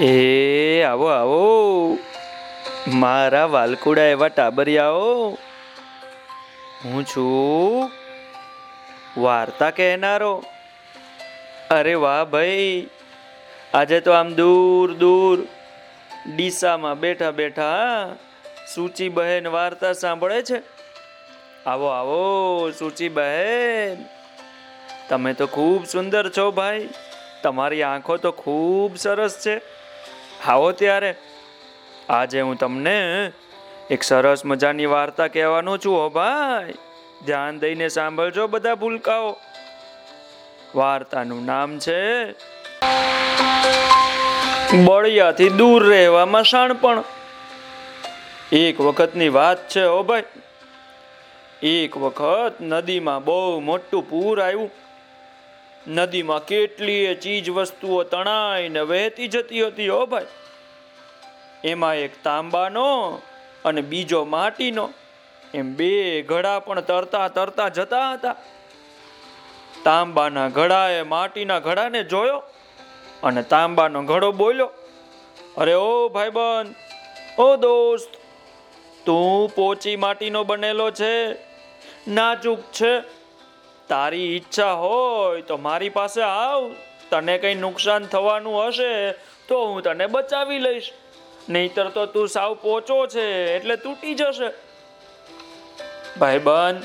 એ, આવો આવો. મારા વાલકુડા એવા ટાબરિયાઓ. હું છું વાર્તા કહેનારો. અરે વાહ ભાઈ, આજે તો આમ દૂર દૂર ડીસામાં બેઠા બેઠા સૂચિ બહેન વાર્તા સાંભળે છે. આવો આવો સૂચિ બહેન તમે તો ખૂબ સુંદર છો ભાઈ. તમારી આંખો તો ખૂબ સરસ છે. આવો ત્યારે. આજે હું તમને એક સરસ મજાની વાર્તા કહેવાનો છું, હો ભાઈ. ધ્યાન દઈને સાંભળજો બધા ભૂલકાઓ. વાર્તાનું નામ છે બળિયાથી દૂર રહેવામાં શાણપણ. એક વખતની વાત છે ઓ ભાઈ. એક વખત નદીમાં બહુ મોટું પૂર આવ્યું. નદીમાં કેટલીય ચીજ વસ્તુઓ તણાઈને વહેતી જતી હતી ઓ ભાઈ. એમાં એક તાંબાનો અને બીજો માટીનો. એમ બે ઘડા પણ તરતા તરતા જતા હતા. તાંબાના ઘડાએ માટીના ઘડાને જોયો અને તાંબાનો ઘડો બોલ્યો, અરે ઓ ભાઈબંધ, ઓ દોસ્ત, તું પોચી માટીનો બનેલો છે, નાજુક છે. તારી ઈચ્છા હોય તો મારી પાસે આવ. તને કઈ નુકસાન થવાનું હશે તો હું તને બચાવી લઈશ. નહીતર તો તું સાવ પોચો છે, એટલે તૂટી જશે. ભાઈબંધ,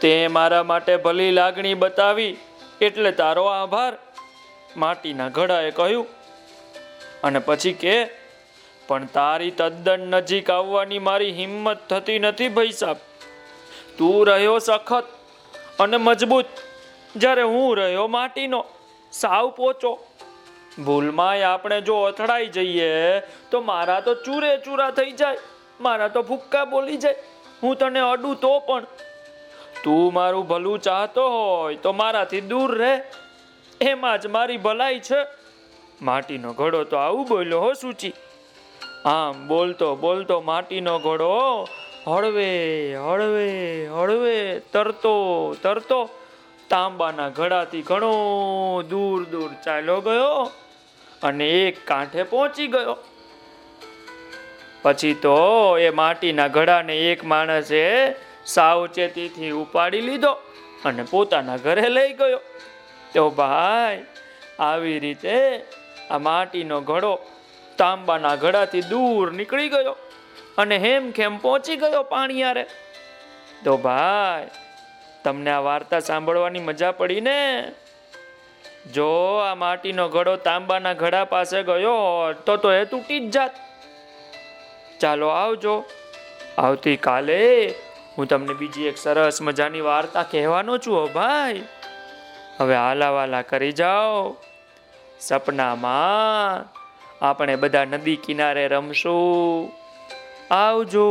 તે મારા માટે ભલી લાગણી બતાવી, એટલે તારો આભાર. માટીના ઘડાએ કહ્યું. અને પછી કે, પણ તારી તદ્દન નજીક આવવાની મારી હિંમત થતી નથી ભાઈ સાહેબ તું રહ્યો સખત. અને મજબૂત. જ્યારે હું રહ્યો માટીનો, સાવ પોચો. ભૂલમાંય આપણે જો અથડાઈ જઈએ, તો મારા તો ચૂરે ચૂરા થઈ જાય. મારા તો ફુક્કા બોલી જાય. હું તને અડું તો પણ. તું મારું ભલું ચાહતો હોય, તો મારાથી દૂર રહે. એમાં જ મારી ભલાઈ છે. માટીનો ઘડો તો આવું બોલ્યો હો સૂચી. આમ બોલતો બોલતો માટીનો ઘોડો હળવે હળવે હળવે, તરતો તરતો તાંબાના ઘડાથી ઘણો દૂર દૂર ચાલ્યો ગયો અને એક કાંઠે પહોંચી ગયો. પછી તો એ માટીના ઘડાને એક માણસે સાવચેતીથી ઉપાડી લીધો અને પોતાના ઘરે લઈ ગયો. તો ભાઈ, આવી રીતે આ માટીનો ઘડો તાંબાના ઘડાથી દૂર નીકળી ગયો. અને હેમખેમ પહોંચી ગયો પાણીયારે તો ભાઈ, તમને આ વાર્તા સાંભળવાની મજા પડી ને? જો આ માટીનો ઘડો તાંબાના ઘડા પાસે ગયો તો તો એ તૂટી જ જાત. ચાલો આવજો. આવતીકાલે હું તમને બીજી એક સરસ મજાની વાર્તા કહેવાનો છું ભાઈ. હવે હાલાવાલા કરી જાઓ. સપનામાં આપણે બધા નદી કિનારે રમશું. આવજો.